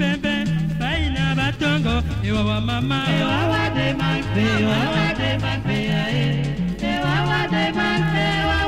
pẹ́ńpẹ́ báyìí ní abatọ́ngọ ìwà wà màmá. ìwà wà dé máa ewa pè ìwà wà dé máa ń wà dé máa ń.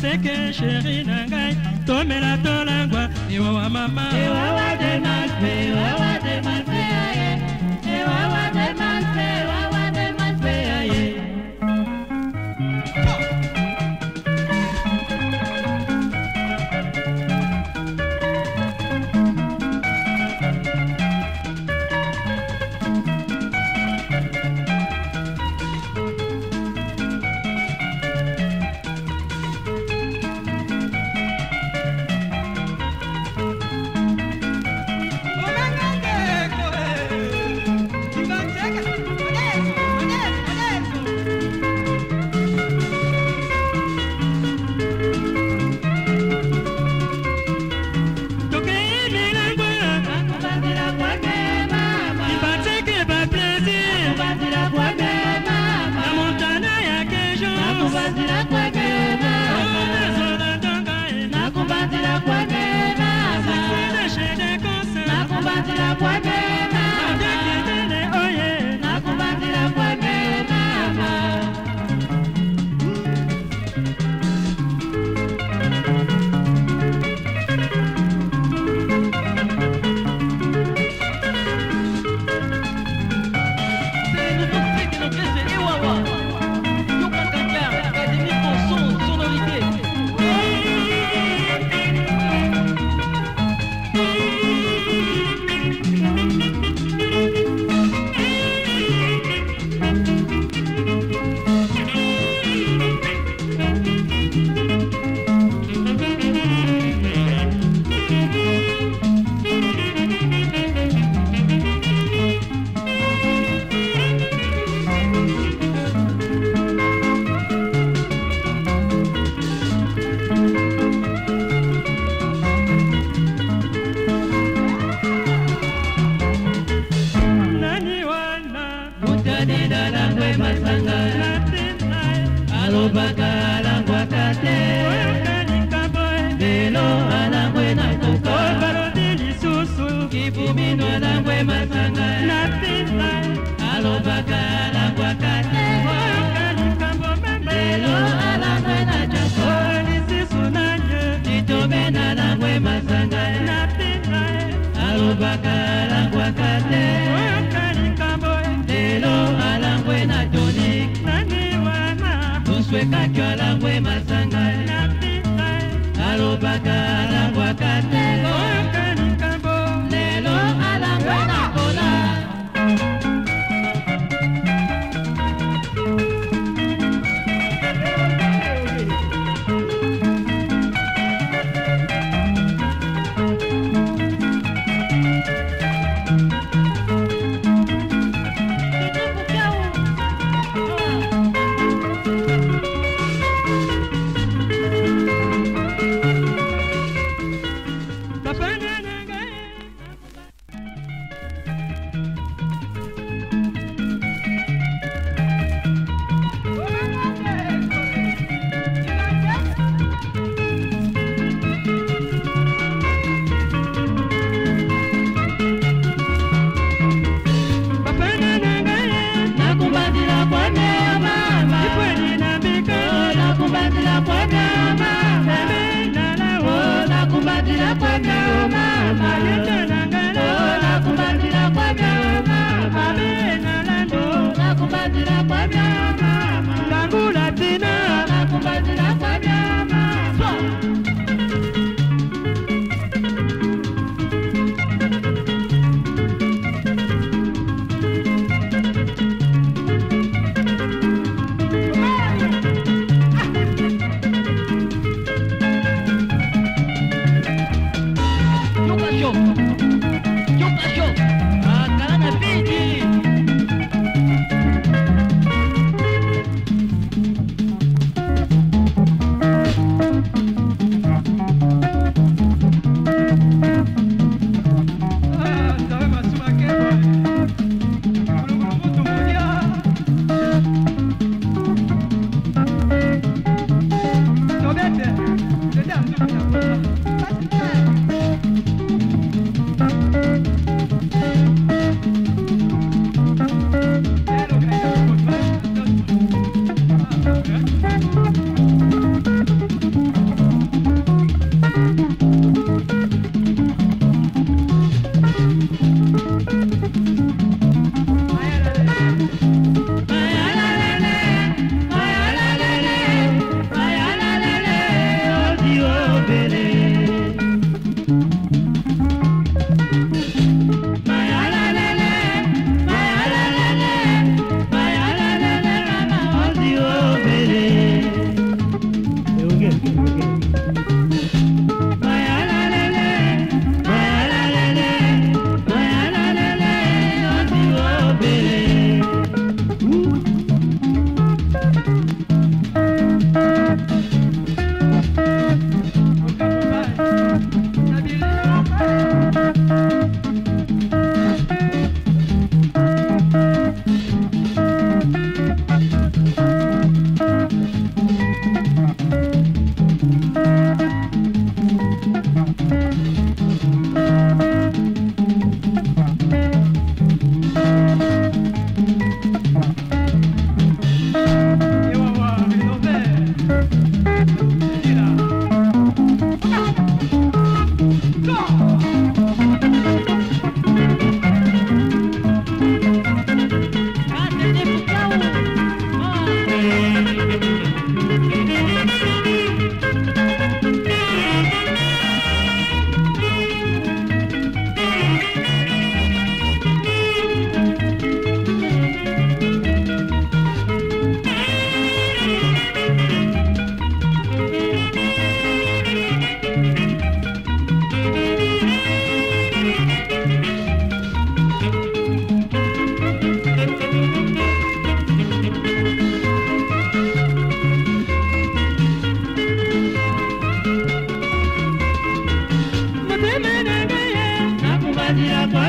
seke sheri na ngai tomela tolangwa ewawa mama. Ewawa de malpe ewawa de malpe alobaka alangwaka te. Oyokalikambo lelo alangwe na koka. Obalobi lisusu. Kibumino alangwe masanga sueka yo a la huema sangre, arobaka, aguacate. Tira para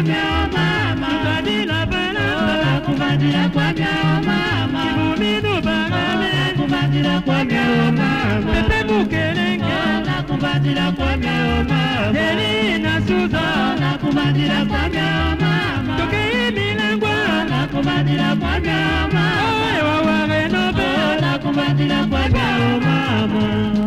kwa vyao mama, kubadila barabara, kubadila kwa vyao mama, kibuminu barabara, kubadila kwa vyao mama, pepe bukelenga, kubadila kwa vyao mama, Eli na Suza, kubadila kwa vyao mama, tokei milangwa, kubadila kwa vyao mama, wewe wa Renobe, kubadila kwa vyao mama.